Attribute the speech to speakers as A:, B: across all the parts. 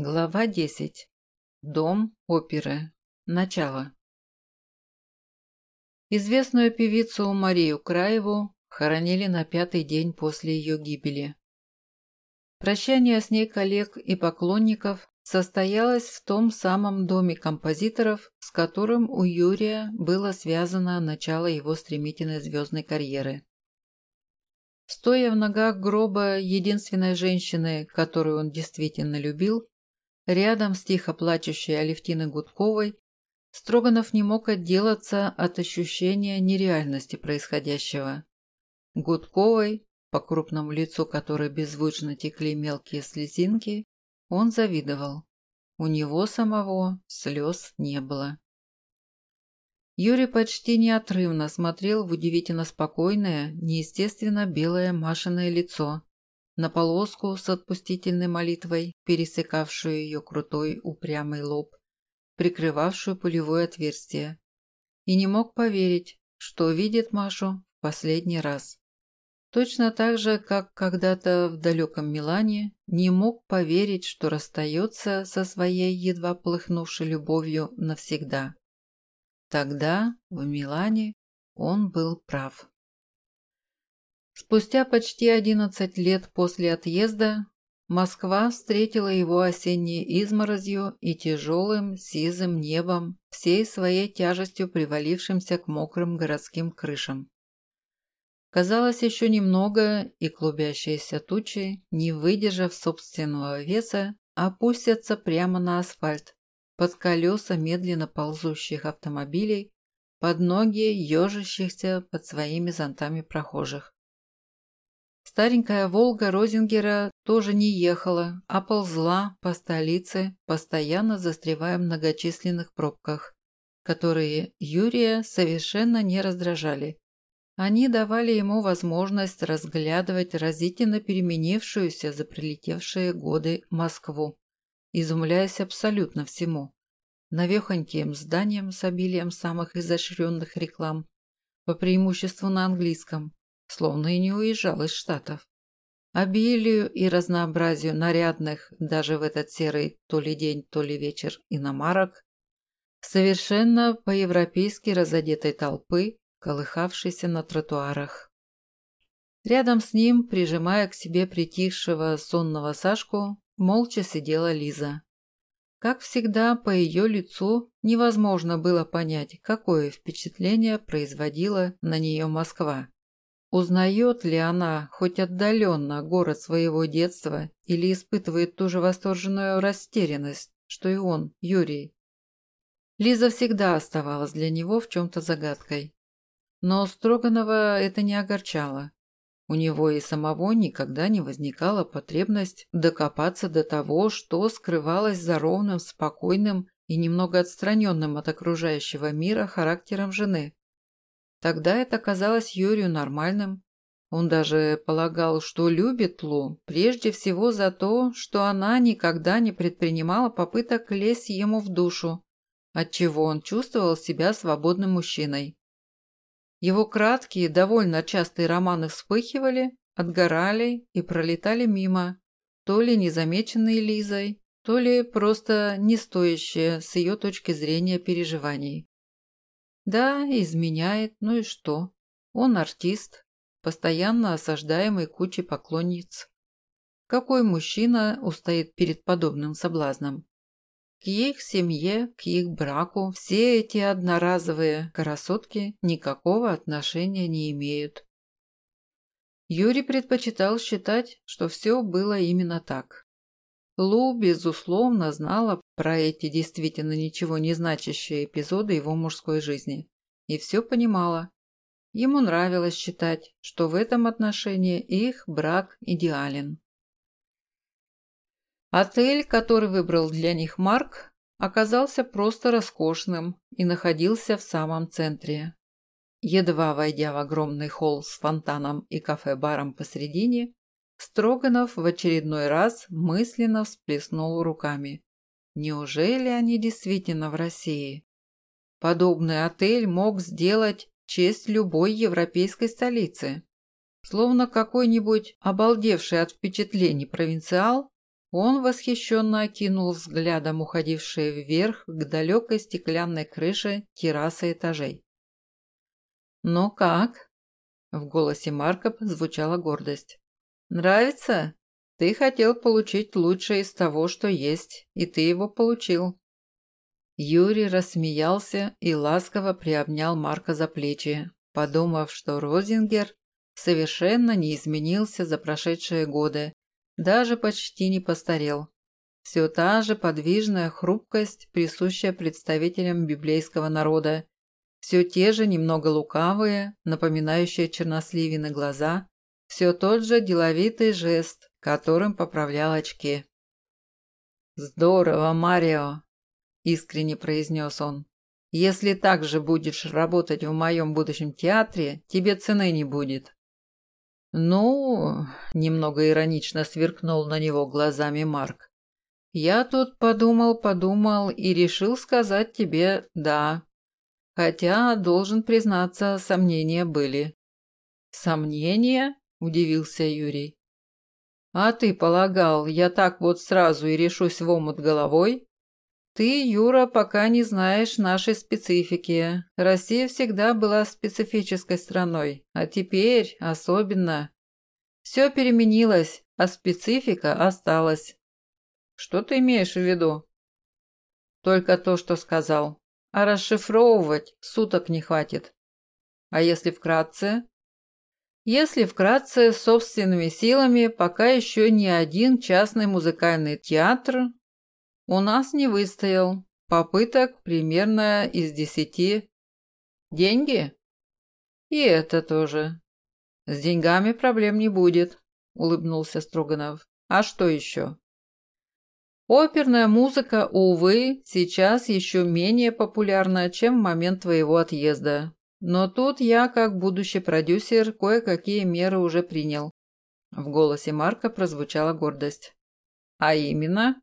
A: Глава 10. Дом оперы. Начало. Известную певицу Марию Краеву хоронили на пятый день после ее гибели. Прощание с ней коллег и поклонников состоялось в том самом доме композиторов, с которым у Юрия было связано начало его стремительной звездной карьеры. Стоя в ногах гроба единственной женщины, которую он действительно любил, Рядом с тихо плачущей Алевтиной Гудковой Строганов не мог отделаться от ощущения нереальности происходящего. Гудковой, по крупному лицу которой беззвучно текли мелкие слезинки, он завидовал. У него самого слез не было. Юрий почти неотрывно смотрел в удивительно спокойное, неестественно белое Машиное лицо, на полоску с отпустительной молитвой, пересекавшую ее крутой упрямый лоб, прикрывавшую пулевое отверстие, и не мог поверить, что видит Машу в последний раз. Точно так же, как когда-то в далеком Милане, не мог поверить, что расстается со своей едва полыхнувшей любовью навсегда. Тогда, в Милане, он был прав. Спустя почти 11 лет после отъезда Москва встретила его осенней изморозью и тяжелым сизым небом, всей своей тяжестью привалившимся к мокрым городским крышам. Казалось, еще немного, и клубящиеся тучи, не выдержав собственного веса, опустятся прямо на асфальт, под колеса медленно ползущих автомобилей, под ноги ежащихся под своими зонтами прохожих. Старенькая «Волга» Розингера тоже не ехала, а ползла по столице, постоянно застревая в многочисленных пробках, которые Юрия совершенно не раздражали. Они давали ему возможность разглядывать разительно переменившуюся за прилетевшие годы Москву, изумляясь абсолютно всему. Навехоньким зданиям с обилием самых изощренных реклам, по преимуществу на английском, словно и не уезжал из Штатов. Обилию и разнообразию нарядных даже в этот серый то ли день, то ли вечер иномарок, совершенно по-европейски разодетой толпы, колыхавшейся на тротуарах. Рядом с ним, прижимая к себе притихшего сонного Сашку, молча сидела Лиза. Как всегда, по ее лицу невозможно было понять, какое впечатление производила на нее Москва. Узнает ли она хоть отдаленно город своего детства или испытывает ту же восторженную растерянность, что и он, Юрий? Лиза всегда оставалась для него в чем-то загадкой. Но Строганова это не огорчало. У него и самого никогда не возникала потребность докопаться до того, что скрывалось за ровным, спокойным и немного отстраненным от окружающего мира характером жены. Тогда это казалось Юрию нормальным. Он даже полагал, что любит Лу прежде всего за то, что она никогда не предпринимала попыток лезть ему в душу, отчего он чувствовал себя свободным мужчиной. Его краткие, довольно частые романы вспыхивали, отгорали и пролетали мимо, то ли незамеченные Лизой, то ли просто не стоящие с ее точки зрения переживаний. Да, изменяет, ну и что? Он артист, постоянно осаждаемый кучей поклонниц. Какой мужчина устоит перед подобным соблазном? К их семье, к их браку все эти одноразовые красотки никакого отношения не имеют. Юрий предпочитал считать, что все было именно так. Лу, безусловно, знала про эти действительно ничего не значащие эпизоды его мужской жизни и все понимала. Ему нравилось считать, что в этом отношении их брак идеален. Отель, который выбрал для них Марк, оказался просто роскошным и находился в самом центре. Едва войдя в огромный холл с фонтаном и кафе-баром посредине, Строганов в очередной раз мысленно всплеснул руками. Неужели они действительно в России? Подобный отель мог сделать честь любой европейской столице. Словно какой-нибудь обалдевший от впечатлений провинциал Он восхищенно окинул взглядом уходившие вверх к далекой стеклянной крыше террасы этажей. «Ну как?» – в голосе Марка звучала гордость. «Нравится? Ты хотел получить лучшее из того, что есть, и ты его получил». Юрий рассмеялся и ласково приобнял Марка за плечи, подумав, что Розингер совершенно не изменился за прошедшие годы, даже почти не постарел. Все та же подвижная хрупкость, присущая представителям библейского народа, все те же немного лукавые, напоминающие черносливины глаза, все тот же деловитый жест, которым поправлял очки. «Здорово, Марио!» – искренне произнес он. «Если так же будешь работать в моем будущем театре, тебе цены не будет». «Ну...» – немного иронично сверкнул на него глазами Марк. «Я тут подумал-подумал и решил сказать тебе «да». Хотя, должен признаться, сомнения были». «Сомнения?» – удивился Юрий. «А ты полагал, я так вот сразу и решусь в омут головой?» Ты, Юра, пока не знаешь нашей специфики. Россия всегда была специфической страной, а теперь особенно. Все переменилось, а специфика осталась. Что ты имеешь в виду? Только то, что сказал. А расшифровывать суток не хватит. А если вкратце? Если вкратце, собственными силами, пока еще ни один частный музыкальный театр у нас не выстоял. Попыток примерно из десяти. Деньги? И это тоже. С деньгами проблем не будет, улыбнулся Строганов. А что еще? Оперная музыка, увы, сейчас еще менее популярна, чем в момент твоего отъезда. Но тут я, как будущий продюсер, кое-какие меры уже принял. В голосе Марка прозвучала гордость. А именно?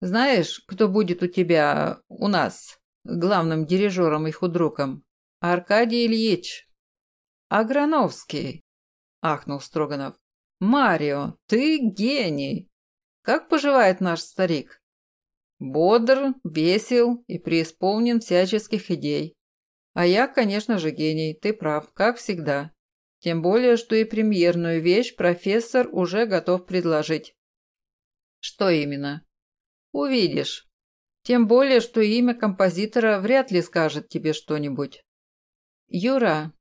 A: Знаешь, кто будет у тебя, у нас, главным дирижером и худруком? Аркадий Ильич. Аграновский, ахнул Строганов. Марио, ты гений. Как поживает наш старик? Бодр, весел и преисполнен всяческих идей. А я, конечно же, гений, ты прав, как всегда. Тем более, что и премьерную вещь профессор уже готов предложить. Что именно? Увидишь. Тем более, что имя композитора вряд ли скажет тебе что-нибудь. Юра,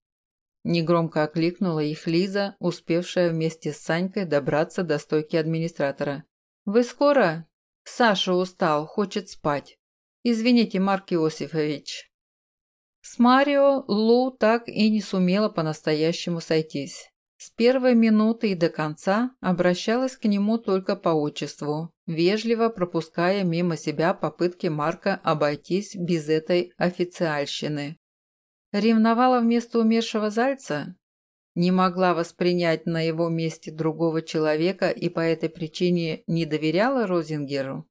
A: негромко окликнула их Лиза, успевшая вместе с Санькой добраться до стойки администратора. Вы скоро? Саша устал, хочет спать. Извините, Марк Иосифович. С Марио Лу так и не сумела по-настоящему сойтись. С первой минуты и до конца обращалась к нему только по отчеству, вежливо пропуская мимо себя попытки Марка обойтись без этой официальщины. Ревновала вместо умершего Зальца? Не могла воспринять на его месте другого человека и по этой причине не доверяла Розингеру?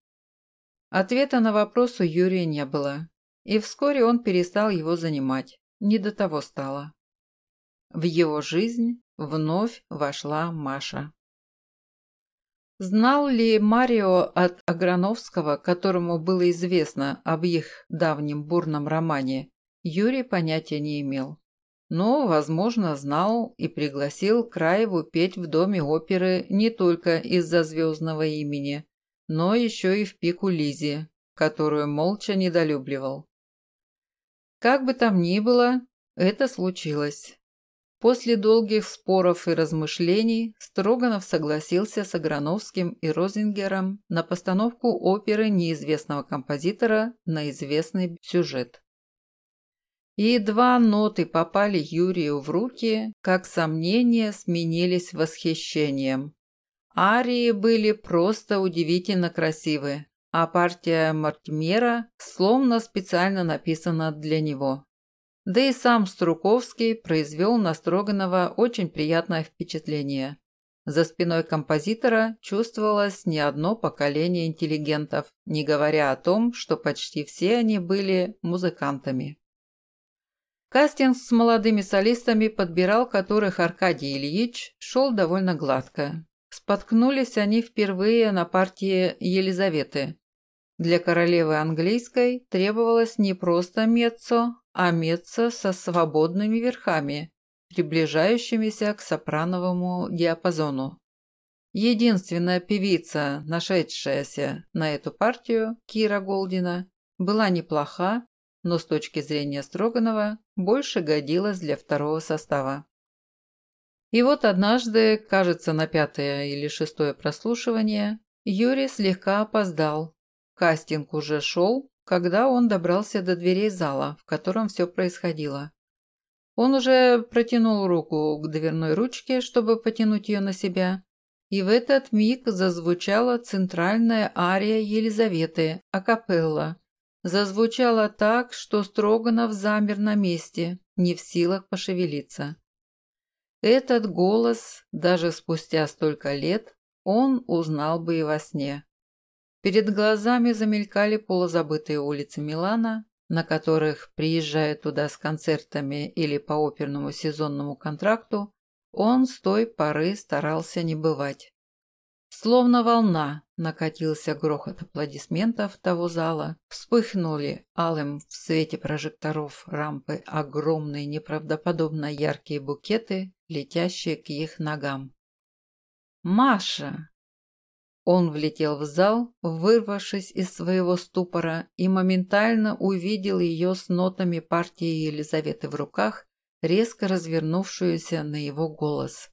A: Ответа на вопрос у Юрия не было, и вскоре он перестал его занимать. Не до того стало. В его жизнь Вновь вошла Маша. Знал ли Марио от Аграновского, которому было известно об их давнем бурном романе, Юрий понятия не имел. Но, возможно, знал и пригласил Краеву петь в Доме оперы не только из-за звездного имени, но еще и в пику Лизе, которую молча недолюбливал. Как бы там ни было, это случилось. После долгих споров и размышлений Строганов согласился с Аграновским и Розингером на постановку оперы неизвестного композитора на известный сюжет. И едва ноты попали Юрию в руки, как сомнения сменились восхищением. Арии были просто удивительно красивы, а партия Мартимера словно специально написана для него. Да и сам Струковский произвел на Строганова очень приятное впечатление. За спиной композитора чувствовалось не одно поколение интеллигентов, не говоря о том, что почти все они были музыкантами. Кастинг с молодыми солистами, подбирал которых Аркадий Ильич, шел довольно гладко. Споткнулись они впервые на партии Елизаветы. Для королевы английской требовалось не просто меццо, а меццо со свободными верхами, приближающимися к сопрановому диапазону. Единственная певица, нашедшаяся на эту партию, Кира Голдина, была неплоха, но с точки зрения Строганова больше годилась для второго состава. И вот однажды, кажется, на пятое или шестое прослушивание, Юрий слегка опоздал. Кастинг уже шел, когда он добрался до дверей зала, в котором все происходило. Он уже протянул руку к дверной ручке, чтобы потянуть ее на себя, и в этот миг зазвучала центральная ария Елизаветы, акапелла. Зазвучала так, что Строганов замер на месте, не в силах пошевелиться. Этот голос, даже спустя столько лет, он узнал бы и во сне. Перед глазами замелькали полузабытые улицы Милана, на которых, приезжая туда с концертами или по оперному сезонному контракту, он с той поры старался не бывать. Словно волна накатился грохот аплодисментов того зала, вспыхнули алым в свете прожекторов рампы огромные неправдоподобно яркие букеты, летящие к их ногам. «Маша!» Он влетел в зал, вырвавшись из своего ступора, и моментально увидел ее с нотами партии Елизаветы в руках, резко развернувшуюся на его голос.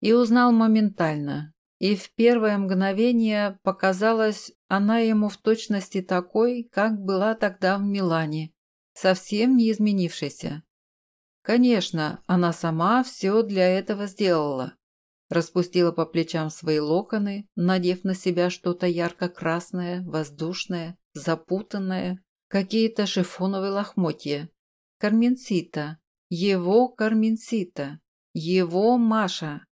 A: И узнал моментально, и в первое мгновение показалась она ему в точности такой, как была тогда в Милане, совсем не изменившейся. Конечно, она сама все для этого сделала. Распустила по плечам свои локоны, надев на себя что-то ярко-красное, воздушное, запутанное, какие-то шифоновые лохмотья. Карменсита, его Карменсита, его Маша.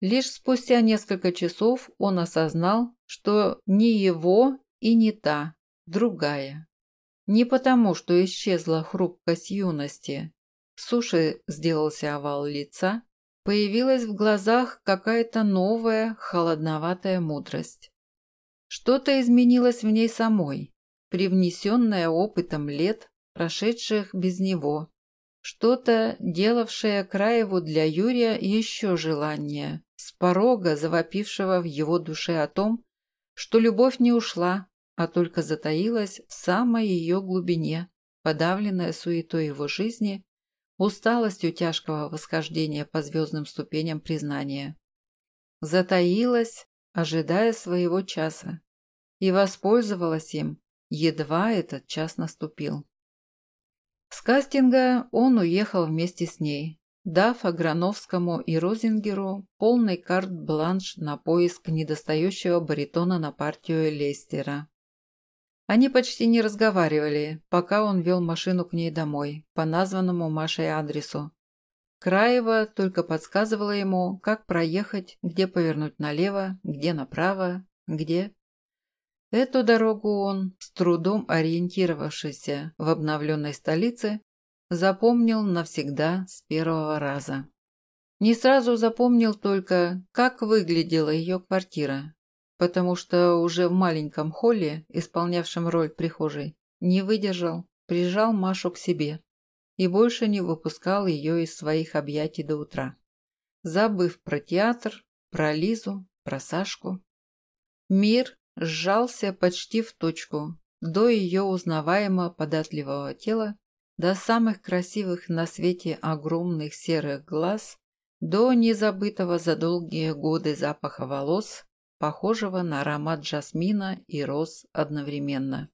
A: Лишь спустя несколько часов он осознал, что не его и не та, другая. Не потому, что исчезла хрупкость юности. Суши сделался овал лица, появилась в глазах какая-то новая, холодноватая мудрость. Что-то изменилось в ней самой, привнесенное опытом лет, прошедших без него. Что-то, делавшее Краеву для Юрия еще желание, с порога завопившего в его душе о том, что любовь не ушла, а только затаилась в самой ее глубине, подавленная суетой его жизни, усталостью тяжкого восхождения по звездным ступеням признания. Затаилась, ожидая своего часа, и воспользовалась им, едва этот час наступил. С кастинга он уехал вместе с ней, дав Аграновскому и Розингеру полный карт-бланш на поиск недостающего баритона на партию Лестера. Они почти не разговаривали, пока он вел машину к ней домой, по названному Машей адресу. Краева только подсказывала ему, как проехать, где повернуть налево, где направо, где... Эту дорогу он, с трудом ориентировавшийся в обновленной столице, запомнил навсегда с первого раза. Не сразу запомнил только, как выглядела ее квартира, потому что уже в маленьком холле, исполнявшем роль прихожей, не выдержал, прижал Машу к себе и больше не выпускал ее из своих объятий до утра, забыв про театр, про Лизу, про Сашку. Мир сжался почти в точку, до ее узнаваемо податливого тела до самых красивых на свете огромных серых глаз, до незабытого за долгие годы запаха волос, похожего на аромат жасмина и роз одновременно.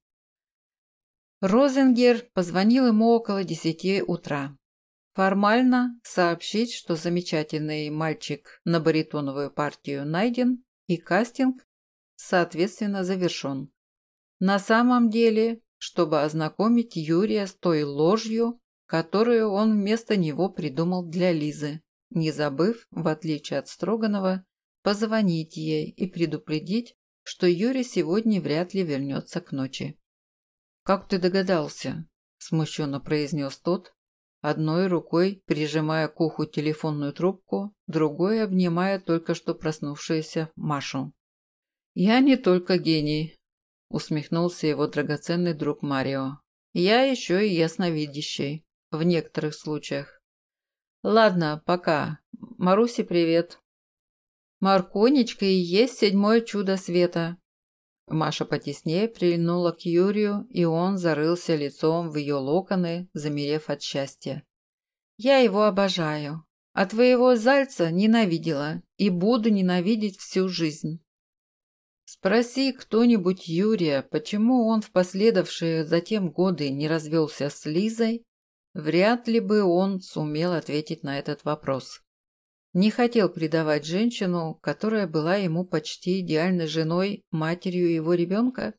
A: Розенгер позвонил ему около десяти утра. Формально сообщить, что замечательный мальчик на баритоновую партию найден и кастинг, соответственно, завершен. На самом деле чтобы ознакомить Юрия с той ложью, которую он вместо него придумал для Лизы, не забыв, в отличие от Строганова, позвонить ей и предупредить, что Юрий сегодня вряд ли вернется к ночи. «Как ты догадался?» – смущенно произнес тот, одной рукой прижимая к уху телефонную трубку, другой обнимая только что проснувшуюся Машу. «Я не только гений», – усмехнулся его драгоценный друг Марио. «Я еще и ясновидящий. В некоторых случаях. Ладно, пока. Марусе привет». «Марконечка и есть седьмое чудо света», Маша потеснее прильнула к Юрию, и он зарылся лицом в ее локоны, замерев от счастья. «Я его обожаю. А твоего Зальца ненавидела и буду ненавидеть всю жизнь». Спроси кто-нибудь Юрия, почему он в последовавшие затем годы не развелся с Лизой, вряд ли бы он сумел ответить на этот вопрос. Не хотел предавать женщину, которая была ему почти идеальной женой, матерью его ребенка?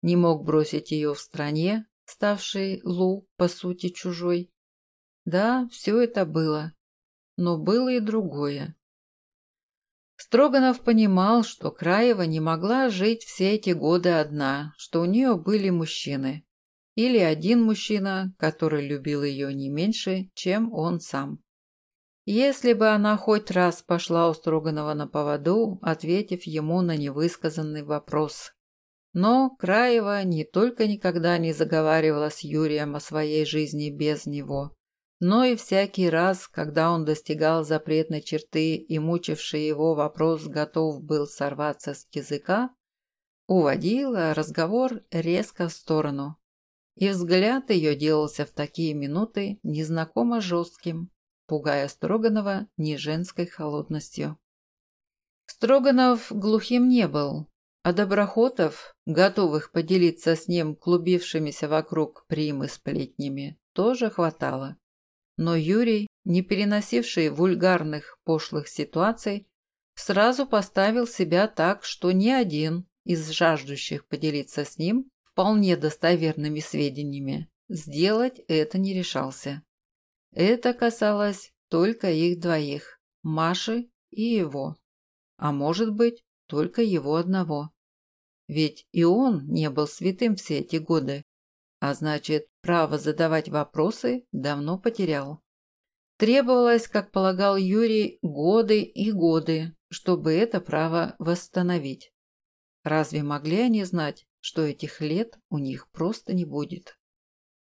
A: Не мог бросить ее в стране, ставшей Лу, по сути, чужой? Да, все это было. Но было и другое. Строганов понимал, что Краева не могла жить все эти годы одна, что у нее были мужчины. Или один мужчина, который любил ее не меньше, чем он сам. Если бы она хоть раз пошла у Строганова на поводу, ответив ему на невысказанный вопрос. Но Краева не только никогда не заговаривала с Юрием о своей жизни без него, но и всякий раз, когда он достигал запретной черты и мучивший его вопрос готов был сорваться с языка, уводила разговор резко в сторону. И взгляд ее делался в такие минуты незнакомо жестким, пугая Строганова неженской холодностью. Строганов глухим не был, а доброхотов, готовых поделиться с ним клубившимися вокруг примы сплетнями, тоже хватало. Но Юрий, не переносивший вульгарных пошлых ситуаций, сразу поставил себя так, что ни один из жаждущих поделиться с ним вполне достоверными сведениями сделать это не решался. Это касалось только их двоих, Маши и его. А может быть, только его одного. Ведь и он не был святым все эти годы, а значит, право задавать вопросы давно потерял. Требовалось, как полагал Юрий, годы и годы, чтобы это право восстановить. Разве могли они знать, что этих лет у них просто не будет?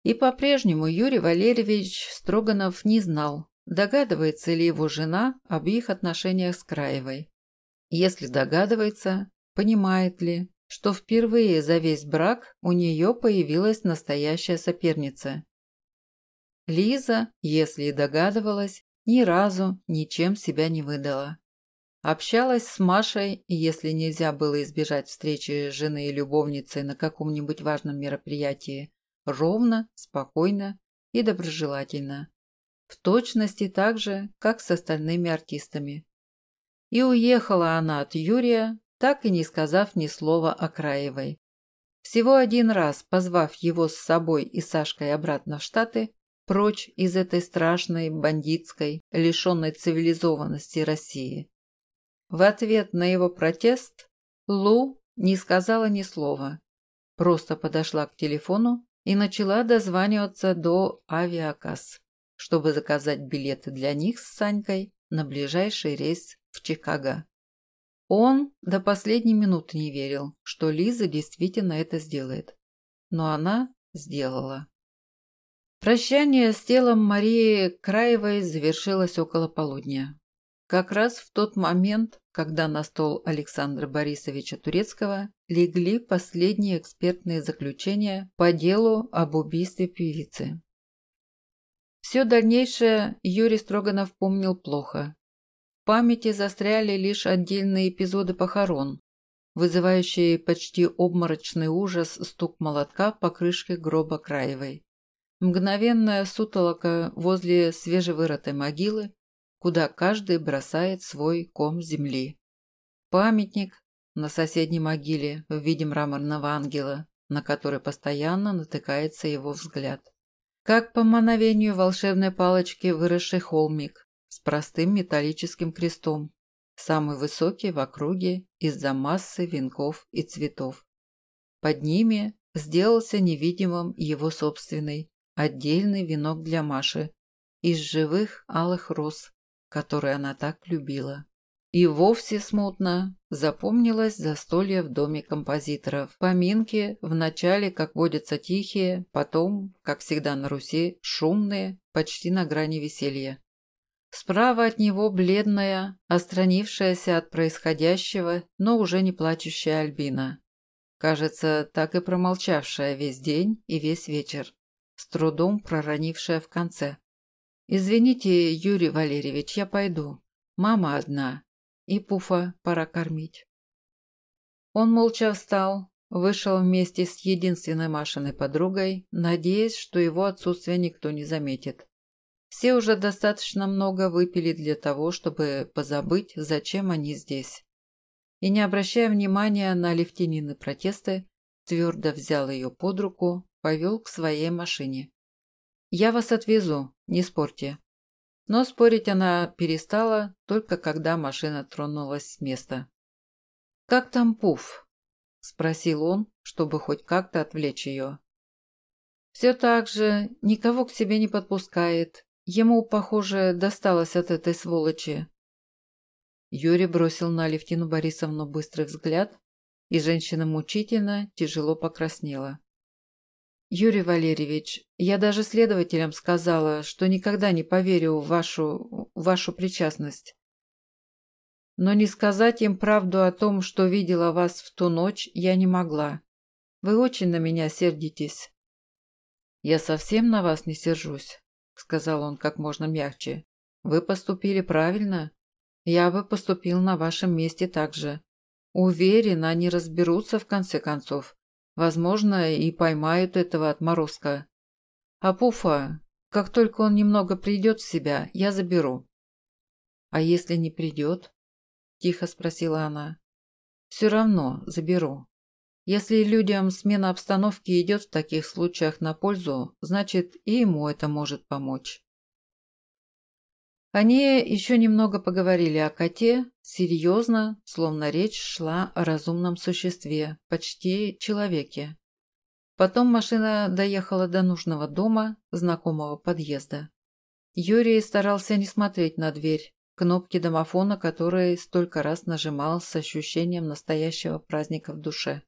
A: И по-прежнему Юрий Валерьевич Строганов не знал, догадывается ли его жена об их отношениях с Краевой. Если догадывается, понимает ли, что впервые за весь брак у нее появилась настоящая соперница. Лиза, если и догадывалась, ни разу ничем себя не выдала. Общалась с Машей, если нельзя было избежать встречи жены и любовницы на каком-нибудь важном мероприятии, ровно, спокойно и доброжелательно. В точности так же, как с остальными артистами. И уехала она от Юрия, так и не сказав ни слова о Краевой. Всего один раз, позвав его с собой и Сашкой обратно в Штаты, прочь из этой страшной, бандитской, лишенной цивилизованности России. В ответ на его протест Лу не сказала ни слова, просто подошла к телефону и начала дозваниваться до авиакасс, чтобы заказать билеты для них с Санькой на ближайший рейс в Чикаго. Он до последней минуты не верил, что Лиза действительно это сделает. Но она сделала. Прощание с телом Марии Краевой завершилось около полудня. Как раз в тот момент, когда на стол Александра Борисовича Турецкого легли последние экспертные заключения по делу об убийстве певицы. Все дальнейшее Юрий Строганов помнил плохо. В памяти застряли лишь отдельные эпизоды похорон, вызывающие почти обморочный ужас стук молотка по крышке гроба Краевой. Мгновенная сутолока возле свежевырытой могилы, куда каждый бросает свой ком земли. Памятник на соседней могиле в виде мраморного ангела, на который постоянно натыкается его взгляд. Как по мановению волшебной палочки выросший холмик с простым металлическим крестом, самый высокий в округе из-за массы венков и цветов. Под ними сделался невидимым его собственный, отдельный венок для Маши из живых алых роз, которые она так любила. И вовсе смутно запомнилось застолье в доме композиторов. Поминки вначале, как водятся, тихие, потом, как всегда на Руси, шумные, почти на грани веселья. Справа от него бледная, остранившаяся от происходящего, но уже не плачущая Альбина. Кажется, так и промолчавшая весь день и весь вечер, с трудом проронившая в конце. «Извините, Юрий Валерьевич, я пойду. Мама одна, и Пуфа пора кормить». Он молча встал, вышел вместе с единственной Машиной подругой, надеясь, что его отсутствие никто не заметит. Все уже достаточно много выпили для того, чтобы позабыть, зачем они здесь. И не обращая внимания на Левтинины протесты, твердо взял ее под руку, повел к своей машине. «Я вас отвезу, не спорьте». Но спорить она перестала, только когда машина тронулась с места. «Как там Пуф?» – спросил он, чтобы хоть как-то отвлечь ее. «Все так же, никого к себе не подпускает, Ему, похоже, досталось от этой сволочи. Юрий бросил на Алевтину Борисовну быстрый взгляд, и женщина мучительно, тяжело покраснела. «Юрий Валерьевич, я даже следователям сказала, что никогда не поверю в вашу... вашу причастность. Но не сказать им правду о том, что видела вас в ту ночь, я не могла. Вы очень на меня сердитесь». «Я совсем на вас не сержусь сказал он как можно мягче. «Вы поступили правильно. Я бы поступил на вашем месте так же. Уверен, они разберутся в конце концов. Возможно, и поймают этого отморозка. А Пуфа, как только он немного придет в себя, я заберу». «А если не придет?» – тихо спросила она. «Все равно заберу. Если людям смена обстановки идет в таких случаях на пользу, значит и ему это может помочь. Они еще немного поговорили о коте, серьезно, словно речь шла о разумном существе, почти человеке. Потом машина доехала до нужного дома, знакомого подъезда. Юрий старался не смотреть на дверь, кнопки домофона, которые столько раз нажимал с ощущением настоящего праздника в душе.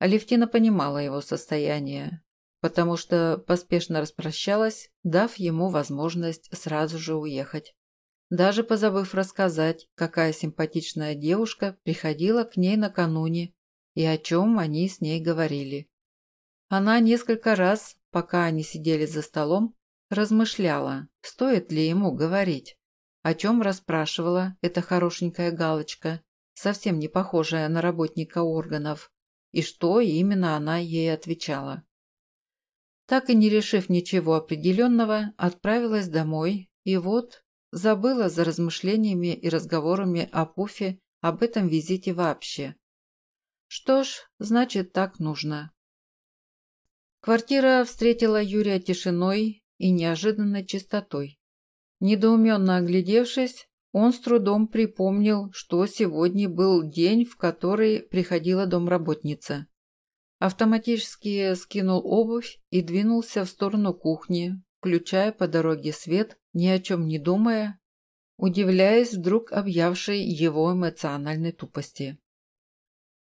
A: Алевтина понимала его состояние, потому что поспешно распрощалась, дав ему возможность сразу же уехать. Даже позабыв рассказать, какая симпатичная девушка приходила к ней накануне и о чем они с ней говорили. Она несколько раз, пока они сидели за столом, размышляла, стоит ли ему говорить, о чем расспрашивала эта хорошенькая галочка, совсем не похожая на работника органов и что именно она ей отвечала. Так и не решив ничего определенного, отправилась домой и вот забыла за размышлениями и разговорами о Пуфе об этом визите вообще. Что ж, значит так нужно. Квартира встретила Юрия тишиной и неожиданной чистотой. Недоуменно оглядевшись, он с трудом припомнил, что сегодня был день, в который приходила домработница. Автоматически скинул обувь и двинулся в сторону кухни, включая по дороге свет, ни о чем не думая, удивляясь вдруг объявшей его эмоциональной тупости.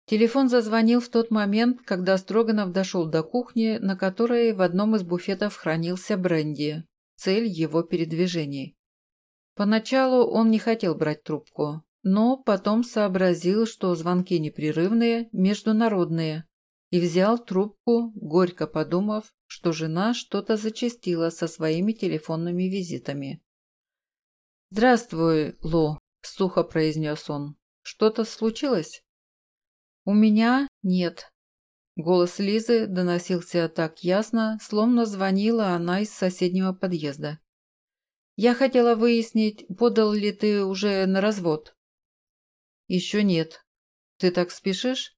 A: Телефон зазвонил в тот момент, когда Строганов дошел до кухни, на которой в одном из буфетов хранился бренди, цель его передвижений. Поначалу он не хотел брать трубку, но потом сообразил, что звонки непрерывные, международные, и взял трубку, горько подумав, что жена что-то зачастила со своими телефонными визитами. «Здравствуй, Ло», – сухо произнес он. «Что-то случилось?» «У меня нет». Голос Лизы доносился так ясно, словно звонила она из соседнего подъезда. Я хотела выяснить, подал ли ты уже на развод. Еще нет. Ты так спешишь?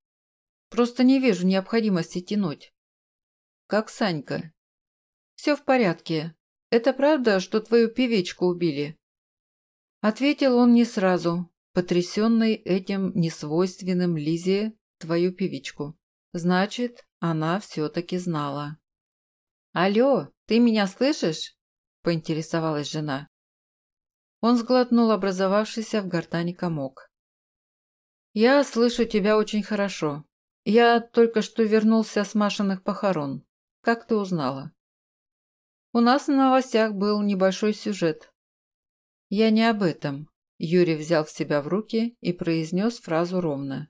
A: Просто не вижу необходимости тянуть. Как Санька? Все в порядке. Это правда, что твою певичку убили? Ответил он не сразу, потрясенный этим несвойственным Лизе твою певичку. Значит, она все-таки знала. «Алло, ты меня слышишь?» поинтересовалась жена. Он сглотнул образовавшийся в гортани комок. «Я слышу тебя очень хорошо. Я только что вернулся с Машиных похорон. Как ты узнала?» «У нас на новостях был небольшой сюжет». «Я не об этом», – Юрий взял в себя в руки и произнес фразу ровно.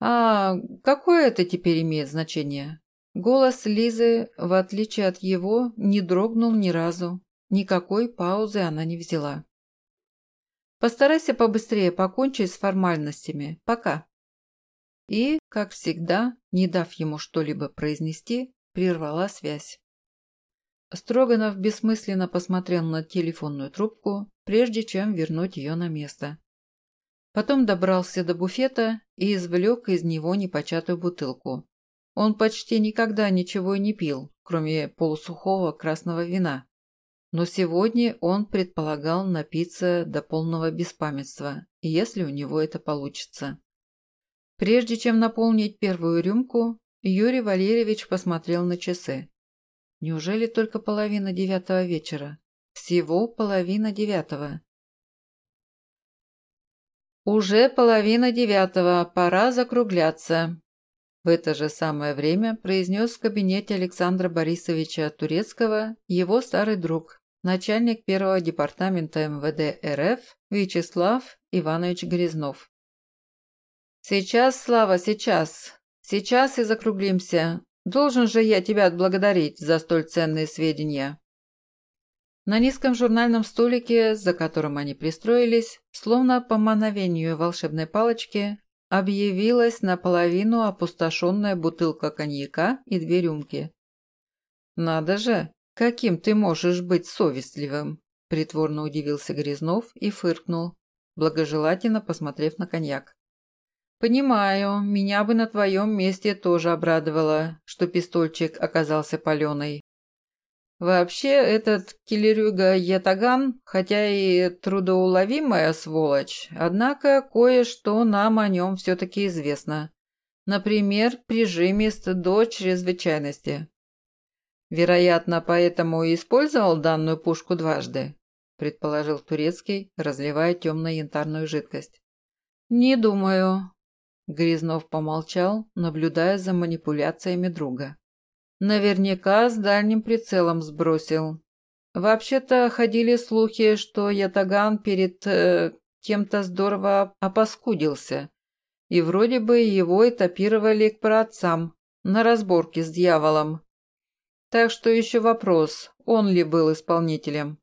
A: «А какое это теперь имеет значение?» Голос Лизы, в отличие от его, не дрогнул ни разу. Никакой паузы она не взяла. «Постарайся побыстрее покончить с формальностями. Пока». И, как всегда, не дав ему что-либо произнести, прервала связь. Строганов бессмысленно посмотрел на телефонную трубку, прежде чем вернуть ее на место. Потом добрался до буфета и извлек из него непочатую бутылку. Он почти никогда ничего не пил, кроме полусухого красного вина. Но сегодня он предполагал напиться до полного беспамятства, если у него это получится. Прежде чем наполнить первую рюмку, Юрий Валерьевич посмотрел на часы. Неужели только половина девятого вечера? Всего половина девятого. «Уже половина девятого, пора закругляться», в это же самое время произнес в кабинете Александра Борисовича Турецкого его старый друг, начальник первого департамента МВД РФ Вячеслав Иванович Грязнов. «Сейчас, Слава, сейчас. Сейчас и закруглимся. Должен же я тебя отблагодарить за столь ценные сведения». На низком журнальном столике, за которым они пристроились, словно по мановению волшебной палочки, объявилась наполовину опустошенная бутылка коньяка и две рюмки. «Надо же, каким ты можешь быть совестливым!» – притворно удивился Грязнов и фыркнул, благожелательно посмотрев на коньяк. «Понимаю, меня бы на твоем месте тоже обрадовало, что пистольчик оказался паленый. Вообще, этот киллерюга Ятаган, хотя и трудоуловимая сволочь, однако кое-что нам о нем все-таки известно. Например, прижимист до чрезвычайности. Вероятно, поэтому и использовал данную пушку дважды, предположил Турецкий, разливая темно-янтарную жидкость. Не думаю. Грязнов помолчал, наблюдая за манипуляциями друга. Наверняка с дальним прицелом сбросил. Вообще-то ходили слухи, что Ятаган перед э, кем-то здорово опаскудился. И вроде бы его этапировали к праотцам на разборке с дьяволом. Так что еще вопрос, он ли был исполнителем.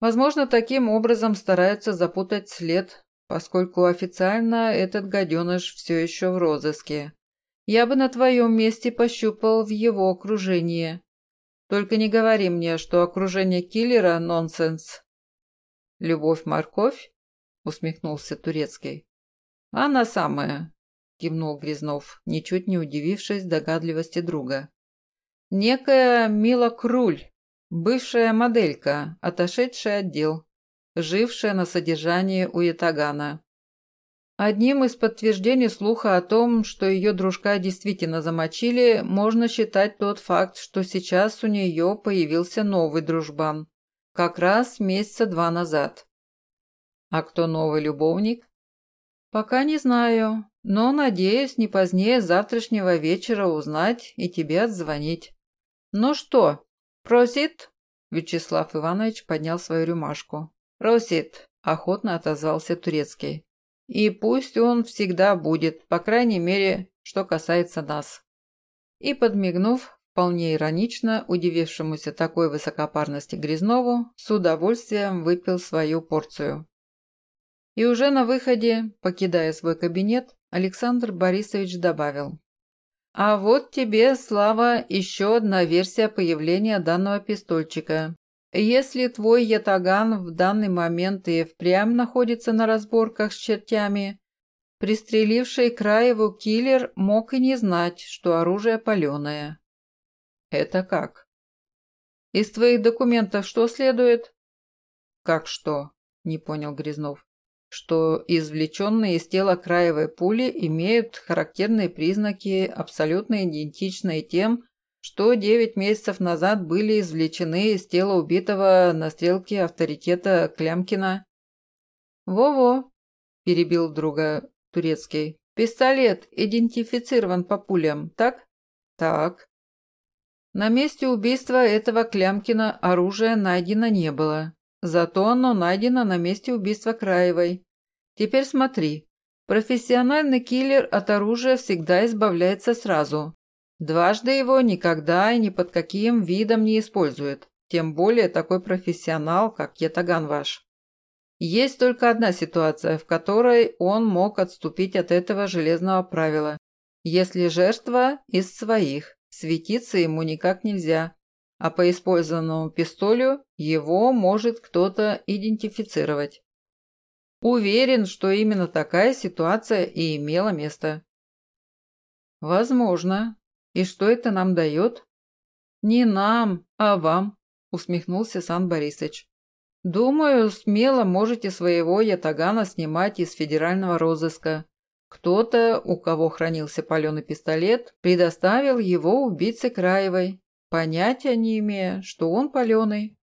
A: Возможно, таким образом стараются запутать след, поскольку официально этот гаденыш все еще в розыске. Я бы на твоем месте пощупал в его окружении. Только не говори мне, что окружение киллера – нонсенс». «Любовь-морковь?» – усмехнулся Турецкий. «Она самая», – кивнул Грязнов, ничуть не удивившись догадливости друга. «Некая Мила Круль, бывшая моделька, отошедшая отдел, жившая на содержании у Ятагана. Одним из подтверждений слуха о том, что ее дружка действительно замочили, можно считать тот факт, что сейчас у нее появился новый дружбан. Как раз месяца два назад. А кто новый любовник? Пока не знаю, но надеюсь не позднее завтрашнего вечера узнать и тебе отзвонить. Ну что, просит? Вячеслав Иванович поднял свою рюмашку. Просит, охотно отозвался турецкий. И пусть он всегда будет, по крайней мере, что касается нас. И подмигнув, вполне иронично, удивившемуся такой высокопарности Грязнову, с удовольствием выпил свою порцию. И уже на выходе, покидая свой кабинет, Александр Борисович добавил. «А вот тебе, Слава, еще одна версия появления данного пистольчика. Если твой ятаган в данный момент и впрямь находится на разборках с чертями, пристреливший Краеву киллер мог и не знать, что оружие паленое. Это как? Из твоих документов что следует? Как что? Не понял Грязнов. Что извлеченные из тела Краевой пули имеют характерные признаки, абсолютно идентичные тем, что девять месяцев назад были извлечены из тела убитого на стрелке авторитета Клямкина. «Во-во», – перебил друга турецкий, – «пистолет идентифицирован по пулям, так?» «Так». На месте убийства этого Клямкина оружия найдено не было. Зато оно найдено на месте убийства Краевой. Теперь смотри. Профессиональный киллер от оружия всегда избавляется сразу. Дважды его никогда и ни под каким видом не использует. Тем более такой профессионал, как Ятаган ваш. Есть только одна ситуация, в которой он мог отступить от этого железного правила. Если жертва из своих, светиться ему никак нельзя, а по использованному пистолю его может кто-то идентифицировать. Уверен, что именно такая ситуация и имела место. Возможно. И что это нам дает? Не нам, а вам, усмехнулся Сан Борисович. Думаю, смело можете своего ятагана снимать из федерального розыска. Кто-то, у кого хранился паленый пистолет, предоставил его убийце Краевой, понятия не имея, что он паленый.